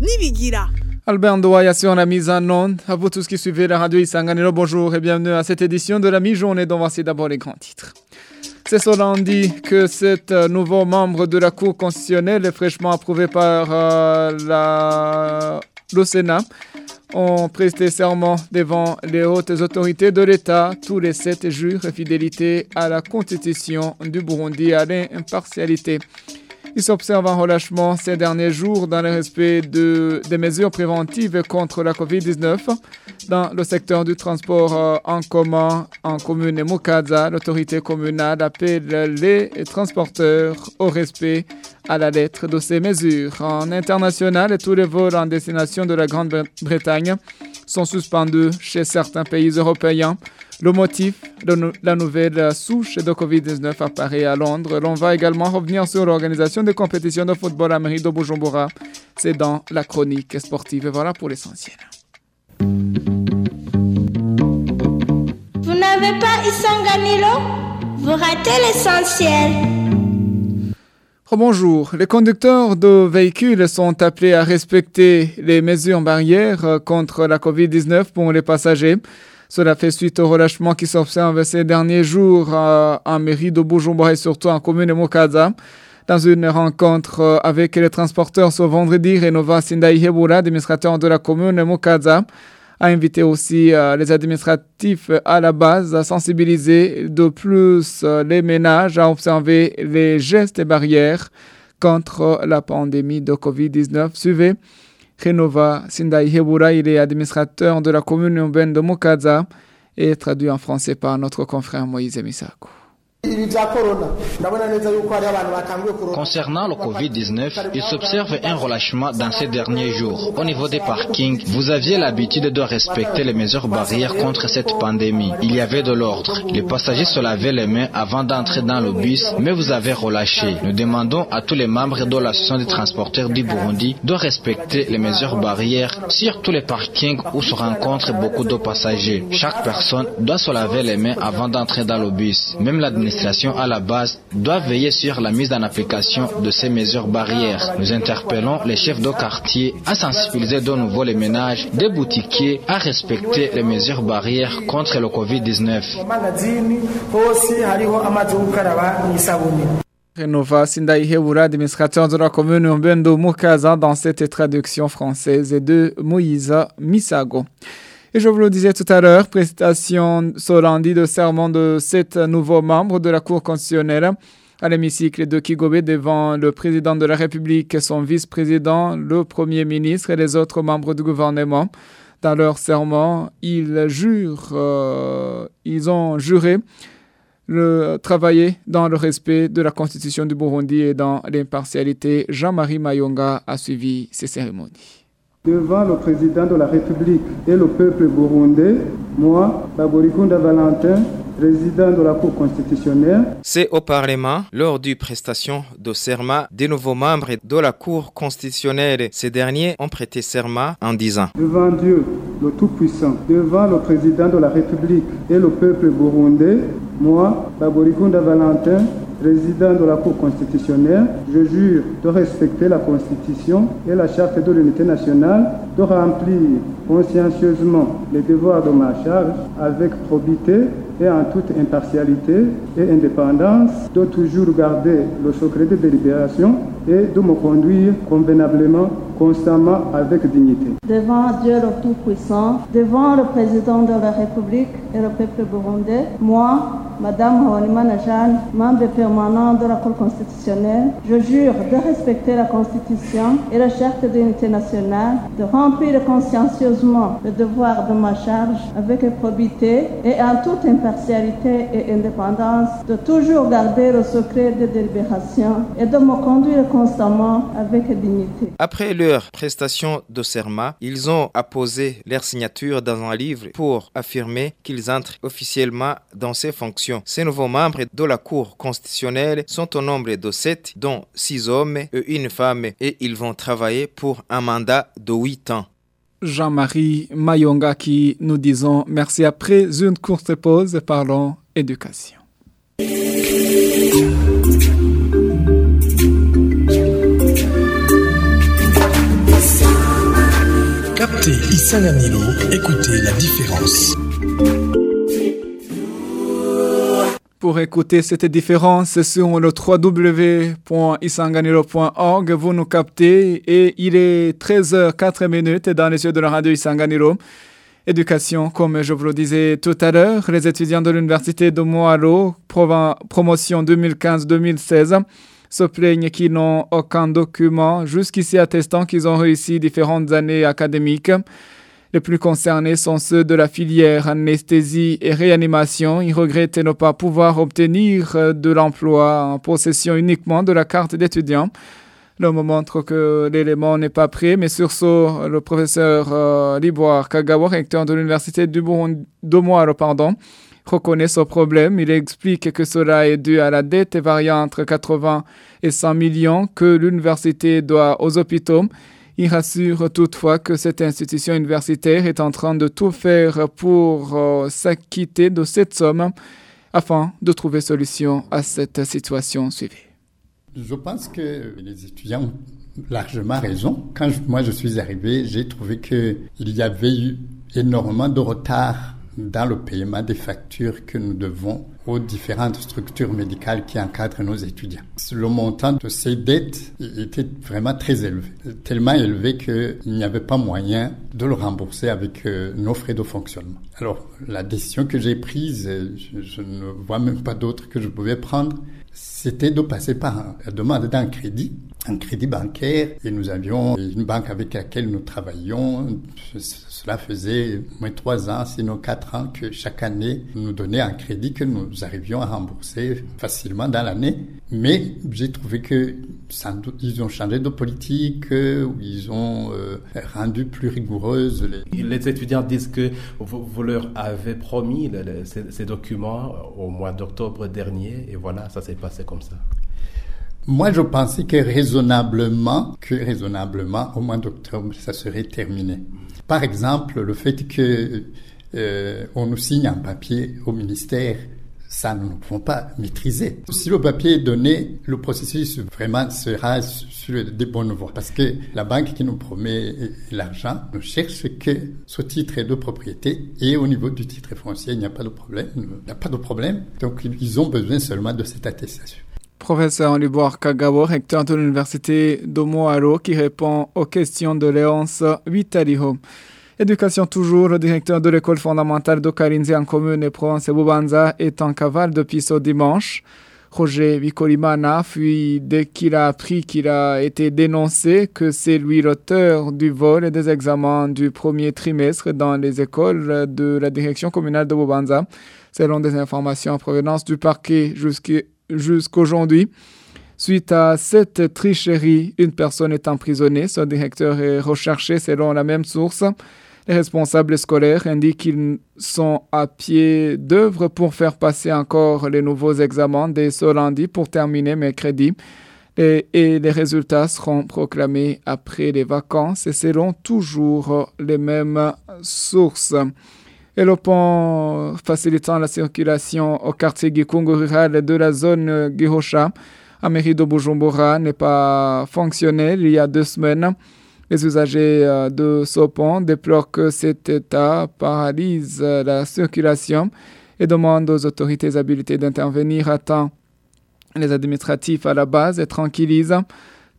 Nibigira. Albert Ndoya sur la mise en onde. À vous tous qui suivez la radio Isanganiro, bonjour et bienvenue à cette édition de la mi-journée dont voici d'abord les grands titres. C'est ce lundi que cet euh, nouveau membre de la Cour constitutionnelle, fraîchement approuvé par euh, la... le Sénat, ont presté serment devant les hautes autorités de l'État. Tous les sept jurent fidélité à la Constitution du Burundi à l'impartialité. Il s'observe un relâchement ces derniers jours dans le respect de, des mesures préventives contre la COVID-19. Dans le secteur du transport euh, en commun en commune Mukaza, l'autorité communale appelle les transporteurs au respect à la lettre de ces mesures. En international, tous les vols en destination de la Grande-Bretagne sont suspendus chez certains pays européens. Le motif de la nouvelle souche de Covid-19 apparaît à Londres. L'on va également revenir sur l'organisation des compétitions de football à mairie de Bujumbura. C'est dans la chronique sportive. Voilà pour l'essentiel. Vous n'avez pas Isanganilo Vous ratez l'essentiel. Bonjour. Les conducteurs de véhicules sont appelés à respecter les mesures barrières contre la COVID-19 pour les passagers. Cela fait suite au relâchement qui s'observe ces derniers jours euh, en mairie de Bujumbura et surtout en commune de Mokaza. Dans une rencontre avec les transporteurs ce vendredi, Renova Sindai Hebura, administrateur de la commune de Mokaza, a invité aussi euh, les administratifs à la base à sensibiliser de plus euh, les ménages à observer les gestes et barrières contre la pandémie de Covid-19. Suivez Renova Sindai Hebura, il est administrateur de la commune urbaine de Mukaza et traduit en français par notre confrère Moïse Misako. Concernant le Covid-19, il s'observe un relâchement dans ces derniers jours. Au niveau des parkings, vous aviez l'habitude de respecter les mesures barrières contre cette pandémie. Il y avait de l'ordre. Les passagers se lavaient les mains avant d'entrer dans le bus, mais vous avez relâché. Nous demandons à tous les membres de l'association des transporteurs du Burundi de respecter les mesures barrières sur tous les parkings où se rencontrent beaucoup de passagers. Chaque personne doit se laver les mains avant d'entrer dans le bus. Même l'administration à la base doit veiller sur la mise en application de ces mesures barrières. Nous interpellons les chefs de quartier à sensibiliser de nouveau les ménages, des boutiquiers à respecter les mesures barrières contre le Covid-19. Renova Sindai Hebura, administrateur de la commune urbaine de Mukaza, dans cette traduction française de Moïse Misago. Et je vous le disais tout à l'heure, prestation lundi de serment de sept nouveaux membres de la Cour constitutionnelle à l'hémicycle de Kigobe devant le président de la République, son vice-président, le premier ministre et les autres membres du gouvernement. Dans leur serment, ils jurent, euh, ils ont juré le travailler dans le respect de la constitution du Burundi et dans l'impartialité. Jean-Marie Mayonga a suivi ces cérémonies devant le président de la République et le peuple burundais, moi, Baborikunda Valentin, président de la Cour constitutionnelle. C'est au Parlement, lors du prestation de serment des nouveaux membres de la Cour constitutionnelle. Ces derniers ont prêté serment en disant Devant Dieu, le Tout-Puissant, devant le président de la République et le peuple burundais, moi, Baborikunda Valentin, président de la Cour constitutionnelle, je jure de respecter la Constitution et la Charte de l'unité nationale, de remplir consciencieusement les devoirs de ma charge avec probité et en toute impartialité et indépendance, de toujours garder le secret de délibération et de me conduire convenablement, constamment avec dignité. Devant Dieu le Tout-Puissant, devant le président de la République et le peuple burundais, moi, Madame Hawanimana Jeanne, membre permanent de la Cour constitutionnelle, je jure de respecter la Constitution et la Charte d'unité nationale, de remplir consciencieusement le devoir de ma charge avec probité et en toute impartialité et indépendance, de toujours garder le secret de délibération et de me conduire constamment avec dignité. Après leur prestation de serment, ils ont apposé leur signature dans un livre pour affirmer qu'ils entrent officiellement dans ces fonctions ces nouveaux membres de la Cour constitutionnelle sont au nombre de sept, dont six hommes et une femme, et ils vont travailler pour un mandat de huit ans. Jean-Marie Mayonga qui nous disons merci après une courte pause, parlons éducation. Isanganilo, écoutez la différence. Pour écouter cette différence sur le www.isanganilo.org, vous nous captez et il est 13h04 minutes dans les yeux de la radio Isanganilo. Éducation, comme je vous le disais tout à l'heure, les étudiants de l'université de Moalo, promotion 2015-2016, se plaignent qu'ils n'ont aucun document jusqu'ici attestant qu'ils ont réussi différentes années académiques. Les plus concernés sont ceux de la filière anesthésie et réanimation. Ils regrettent de ne pas pouvoir obtenir de l'emploi en possession uniquement de la carte d'étudiant. L'homme montre que l'élément n'est pas prêt, mais sur ce, le professeur euh, Liboire Kagawa, recteur de l'université du Burundi, pardon, reconnaît ce problème. Il explique que cela est dû à la dette variant entre 80 et 100 millions que l'université doit aux hôpitaux. Il rassure toutefois que cette institution universitaire est en train de tout faire pour euh, s'acquitter de cette somme afin de trouver solution à cette situation suivie. Je pense que les étudiants ont largement raison. Quand moi je suis arrivé, j'ai trouvé qu'il y avait eu énormément de retard dans le paiement des factures que nous devons aux différentes structures médicales qui encadrent nos étudiants. Le montant de ces dettes était vraiment très élevé, tellement élevé qu'il n'y avait pas moyen de le rembourser avec euh, nos frais de fonctionnement. Alors, la décision que j'ai prise, je, je ne vois même pas d'autre que je pouvais prendre, c'était de passer par la demande d'un crédit, un crédit bancaire, et nous avions une banque avec laquelle nous travaillions. Cela faisait moins trois ans, sinon quatre ans, que chaque année nous donnait un crédit que nous arrivions à rembourser facilement dans l'année. Mais j'ai trouvé que sans doute ils ont changé de politique, ou ils ont euh, rendu plus rigoureuses. Les... les... étudiants disent que vous, leur avez promis ces, documents au mois d'octobre dernier, et voilà, ça s'est passé comme ça. Moi, je pensais que raisonnablement, que raisonnablement, au mois d'octobre, ça serait terminé. Par exemple, le fait que euh, on nous signe un papier au ministère ça, nous ne pouvons pas maîtriser. Si le papier est donné, le processus vraiment sera sur des bonnes voies. Parce que la banque qui nous promet l'argent ne cherche que ce titre de propriété et au niveau du titre foncier, il n'y a pas de problème. Il n'y a pas de problème. Donc, ils ont besoin seulement de cette attestation. Professeur Liboire Kagawa, recteur de l'université d'Omoaro, qui répond aux questions de Léonce Vitaliho. Éducation toujours, le directeur de l'école fondamentale d'Okarinzi en commune et Provence et Bubanza est en cavale depuis ce dimanche. Roger Vicolimana fuit dès qu'il a appris qu'il a été dénoncé que c'est lui l'auteur du vol et des examens du premier trimestre dans les écoles de la direction communale de Bubanza, selon des informations en provenance du parquet jusqu'aujourd'hui. Suite à cette tricherie, une personne est emprisonnée. Son directeur est recherché selon la même source. Les responsables scolaires indiquent qu'ils sont à pied d'œuvre pour faire passer encore les nouveaux examens dès ce lundi pour terminer mercredi. Et, et, les résultats seront proclamés après les vacances et selon toujours les mêmes sources. Et le pont facilitant la circulation au quartier Gikungu rural de la zone Gihosha, à mairie de Bujumbura, n'est pas fonctionnel il y a deux semaines. Les usagers euh, de ce pont déplorent que cet état paralyse la circulation et demandent aux autorités habilitées d'intervenir à temps. Les administratifs à la base et tranquillisent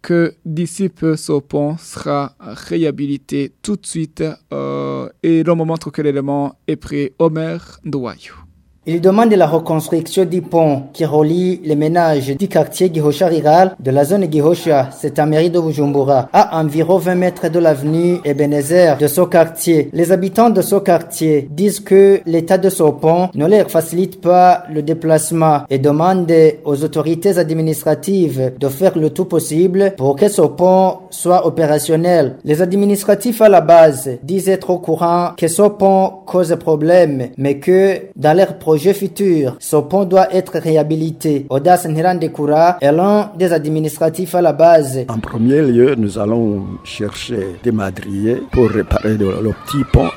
que d'ici peu ce pont sera réhabilité tout de suite euh, et l'on montre que l'élément est prêt. Omer Douayou. Il demande la reconstruction du pont qui relie les ménages du quartier Gihosha Riral de la zone Gihosha, c'est à mairie de Bujumbura, à environ 20 mètres de l'avenue Ebenezer de ce quartier. Les habitants de ce quartier disent que l'état de ce pont ne leur facilite pas le déplacement et demandent aux autorités administratives de faire le tout possible pour que ce pont soit opérationnel. Les administratifs à la base disent être au courant que ce pont cause problème, mais que dans leur projet projet futur. Ce pont doit être réhabilité. Audace Nirandekura est l'un des administratifs à la base. En premier lieu, nous allons chercher des madriers pour réparer le, petit pont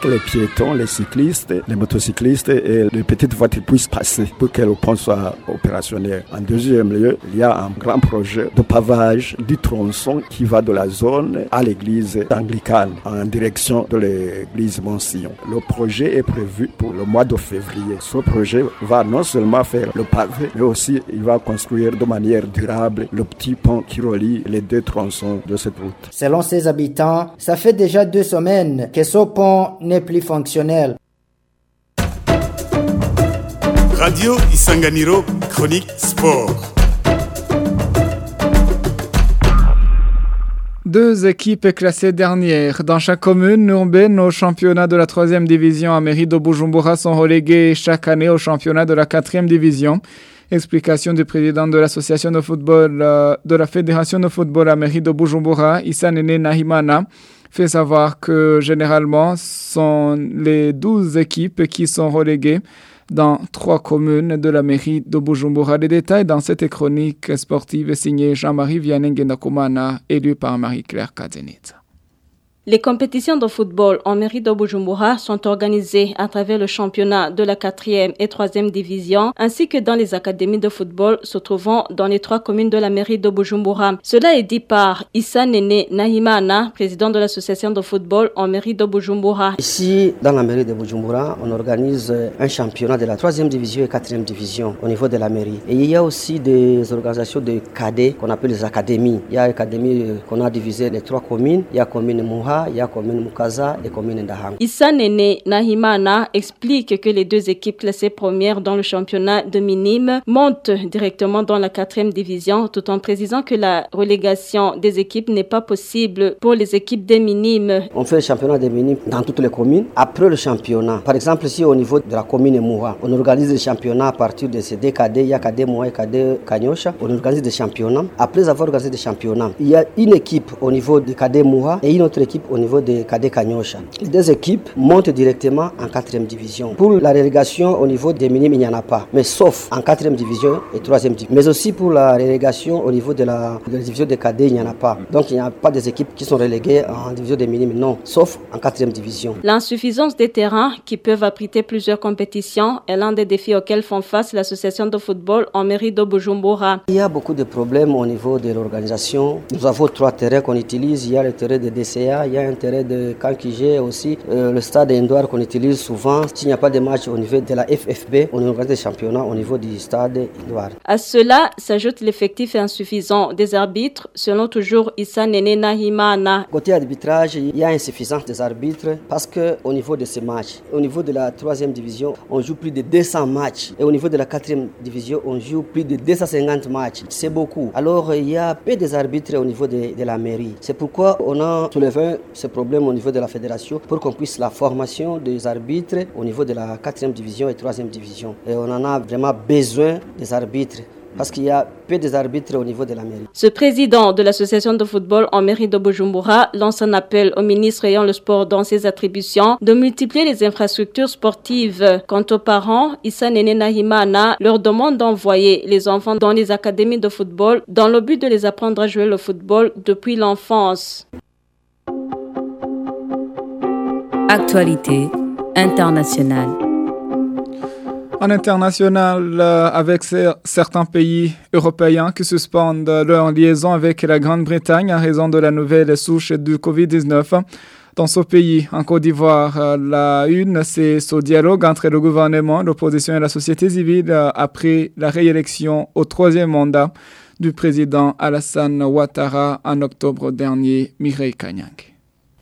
que les piétons, les cyclistes, les motocyclistes et les petites voitures puissent passer pour que le pont soit opérationnel. En deuxième lieu, il y a un grand projet de pavage du tronçon qui va de la zone à l'église anglicane en direction de l'église Monsillon. Le projet est prévu pour le mois de février. Ce projet va non seulement faire le pavé, mais aussi il va construire de manière durable le petit pont qui relie les deux tronçons de cette route. Selon ses habitants, ça fait déjà deux semaines que ce pont n'est plus fonctionnel. Radio Isanganiro, chronique sport. Deux équipes classées dernières. Dans chaque commune urbaine, nos championnats de la troisième division à mairie de Bujumbura sont relégués chaque année au championnat de la quatrième division. Explication du président de l'association de football euh, de la fédération de football à mairie de Bujumbura, Nene Nahimana, fait savoir que généralement, sont les douze équipes qui sont reléguées dans trois communes de la mairie de Bujumbura. Les détails dans cette chronique sportive signée Jean-Marie Vianney élu par Marie-Claire Kazenitza. Les compétitions de football en mairie de Bujumbura sont organisées à travers le championnat de la 4e et 3e division, ainsi que dans les académies de football se trouvant dans les trois communes de la mairie de Bujumbura. Cela est dit par Issa Nene Nahimana, président de l'association de football en mairie de Bujumbura. Ici, dans la mairie de Bujumbura, on organise un championnat de la 3e division et 4e division au niveau de la mairie. Et il y a aussi des organisations de cadets qu'on appelle les académies. Il y a une académie qu'on a divisé les trois communes. Il y a commune Mouha, il y a commune Mukaza et commune Ndahang. Issa Nene Nahimana explique que les deux équipes classées premières dans le championnat de minimes montent directement dans la quatrième division tout en précisant que la relégation des équipes n'est pas possible pour les équipes des minimes. On fait le championnat des minimes dans toutes les communes. Après le championnat, par exemple ici au niveau de la commune Mouha, on organise le championnat à partir de ces deux cadets, il y a cadet Mouha et cadet Kanyosha. On organise des championnats. Après avoir organisé des championnats, il y a une équipe au niveau de cadet Mouha et une autre équipe au niveau de Kade Kanyosha. Les deux équipes montent directement en quatrième division. Pour la relégation au niveau des minimes, il n'y en a pas, mais sauf en quatrième division et troisième division. Mais aussi pour la relégation au niveau de la, division des cadets, il n'y en a pas. Donc il n'y a pas des équipes qui sont reléguées en division des minimes, non, sauf en quatrième division. L'insuffisance des terrains qui peuvent abriter plusieurs compétitions est l'un des défis auxquels font face l'association de football en mairie de Bujumbura. Il y a beaucoup de problèmes au niveau de l'organisation. Nous avons trois terrains qu'on utilise. Il y a le terrain de DCA, il y a un terrain de Kankije aussi, euh, le stade Indouar qu'on utilise souvent. S'il n'y a pas de match au niveau de la FFB, on organise des championnats au niveau du stade Indouar. À cela s'ajoute l'effectif insuffisant des arbitres, selon toujours Issa Nene Nahimana. Côté arbitrage, il y a insuffisance des arbitres parce que au niveau de ces matchs, au niveau de la troisième division, on joue plus de 200 matchs et au niveau de la quatrième division, on joue plus de 250 matchs. C'est beaucoup. Alors il y a peu des arbitres au niveau de, de la mairie. C'est pourquoi on a soulevé ce problème au niveau de la fédération pour qu'on puisse la formation des arbitres au niveau de la quatrième division et troisième division. Et on en a vraiment besoin des arbitres parce qu'il y a peu des arbitres au niveau de la mairie. Ce président de l'association de football en mairie de Bujumbura lance un appel au ministre ayant le sport dans ses attributions de multiplier les infrastructures sportives. Quant aux parents, Issa Nene Nahimana leur demande d'envoyer les enfants dans les académies de football dans le but de les apprendre à jouer le football depuis l'enfance. Actualité internationale. En international, euh, avec certains pays européens qui suspendent leur liaison avec la Grande-Bretagne en raison de la nouvelle souche du Covid-19. Dans ce pays, en Côte d'Ivoire, euh, la une, c'est ce dialogue entre le gouvernement, l'opposition et la société civile euh, après la réélection au troisième mandat du président Alassane Ouattara en octobre dernier, Mireille Kanyang.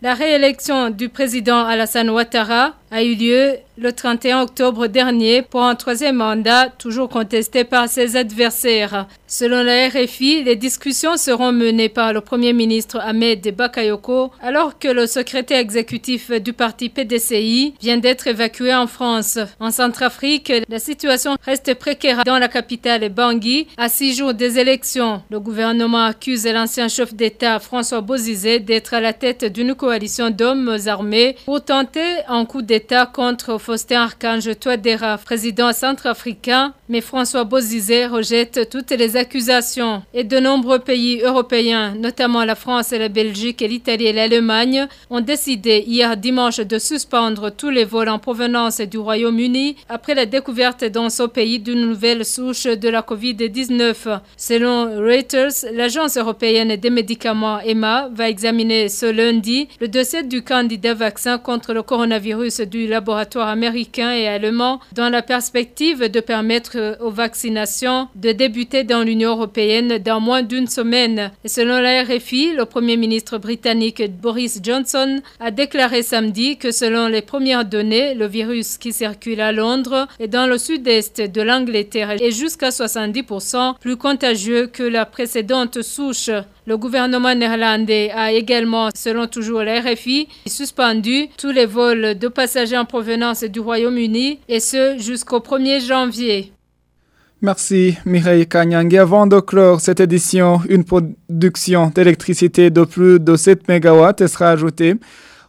La réélection du président Alassane Ouattara a eu lieu le 31 octobre dernier pour un troisième mandat toujours contesté par ses adversaires. Selon la RFI, les discussions seront menées par le Premier ministre Ahmed Bakayoko alors que le secrétaire exécutif du parti PDCI vient d'être évacué en France. En Centrafrique, la situation reste précaire dans la capitale Bangui à six jours des élections. Le gouvernement accuse l'ancien chef d'État François Bozizé d'être à la tête d'une coalition d'hommes armés pour tenter un coup d'État d'État contre Faustin Archange Touadéra, président centrafricain, mais François Bozizé rejette toutes les accusations. Et de nombreux pays européens, notamment la France la Belgique l'Italie et l'Allemagne, ont décidé hier dimanche de suspendre tous les vols en provenance du Royaume-Uni après la découverte dans ce pays d'une nouvelle souche de la COVID-19. Selon Reuters, l'Agence européenne des médicaments EMA va examiner ce lundi le dossier du candidat vaccin contre le coronavirus du laboratoire américain et allemand dans la perspective de permettre aux vaccinations de débuter dans l'Union européenne dans moins d'une semaine. Selon la RFI, le Premier ministre britannique Boris Johnson a déclaré samedi que selon les premières données, le virus qui circule à Londres et dans le sud-est de l'Angleterre est jusqu'à 70% plus contagieux que la précédente souche. Le gouvernement néerlandais a également, selon toujours la RFI, suspendu tous les vols de passagers en provenance du Royaume-Uni et ce jusqu'au 1er janvier. Merci Mireille Kanyang. avant de clore cette édition, une production d'électricité de plus de 7 MW sera ajoutée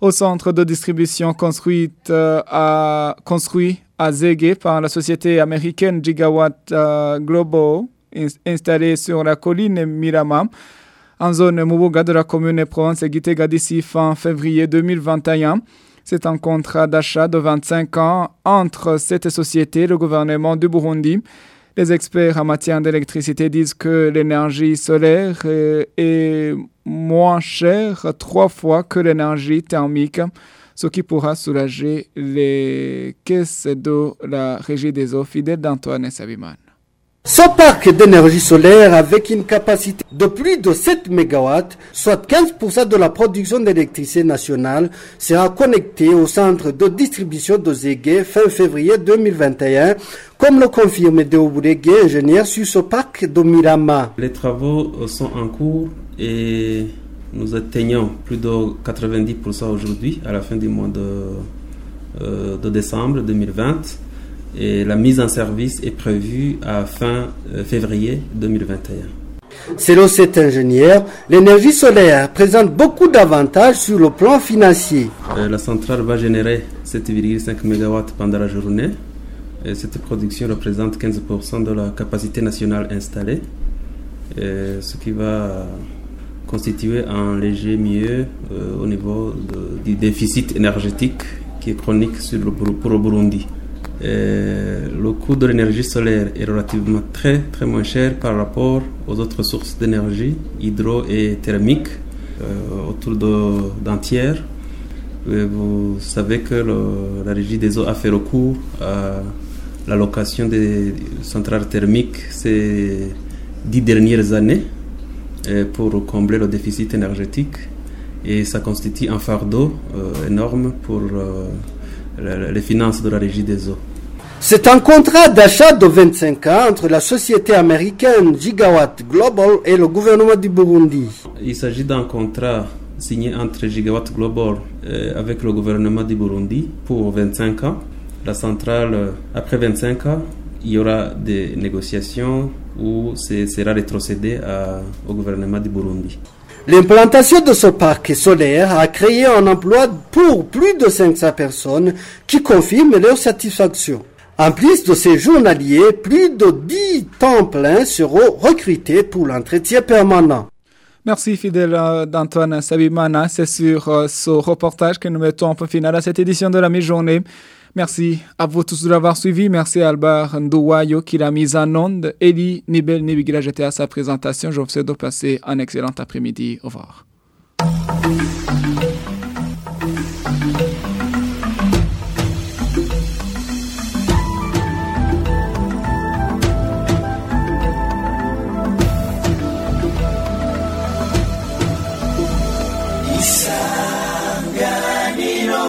au centre de distribution construite euh, à, construit à Zégué par la société américaine Gigawatt euh, Global installée sur la colline Mirama en zone Mubuga de la commune Provence Gitega d'ici fin février 2021. C'est un contrat d'achat de 25 ans entre cette société et le gouvernement du Burundi. Les experts en matière d'électricité disent que l'énergie solaire est moins chère trois fois que l'énergie thermique, ce qui pourra soulager les caisses de la régie des eaux fidèles d'Antoine Sabiman. Ce parc d'énergie solaire avec une capacité de plus de 7 MW, soit 15% de la production d'électricité nationale, sera connecté au centre de distribution de Zégué fin février 2021, comme le confirme Deobourégé, ingénieur sur ce parc de Mirama. Les travaux sont en cours et nous atteignons plus de 90% aujourd'hui, à la fin du mois de, euh, de décembre 2020 et la mise en service est prévue à fin euh, février 2021. Selon cet ingénieur, l'énergie solaire présente beaucoup d'avantages sur le plan financier. Euh, la centrale va générer 7,5 MW pendant la journée. Et cette production représente 15% de la capacité nationale installée, ce qui va constituer un léger mieux euh, au niveau du déficit énergétique qui est chronique sur le, pour le Burundi. Euh, le coût de l'énergie solaire est relativement très très moins cher par rapport aux autres sources d'énergie, hydro et thermique, euh, autour d'un tiers. vous savez que la régie des eaux a fait recours à l'allocation des centrales thermiques ces dix dernières années euh, pour combler le déficit énergétique et ça constitue un fardeau énorme pour les finances de la régie des eaux. C'est un contrat d'achat de 25 ans entre la société américaine Gigawatt Global et le gouvernement du Burundi. Il s'agit d'un contrat signé entre Gigawatt Global euh, avec le gouvernement du Burundi pour 25 ans. La centrale, euh, après 25 ans, il y aura des négociations où ce sera rétrocédé au gouvernement du Burundi. L'implantation de ce parc solaire a créé un emploi pour plus de 500 personnes qui confirment leur satisfaction. En plus de ces journaliers, plus de 10 temps pleins seront recrutés pour l'entretien permanent. Merci fidèle euh, d'Antoine Sabimana. C'est sur euh, ce reportage que nous mettons point final à cette édition de la mi-journée. Merci à vous tous de l'avoir suivi. Merci à Albert Ndouayo qui l'a mise en onde. Eli Nibel Nibigra, j'étais à sa présentation. Je vous souhaite de passer un excellent après-midi. Au revoir.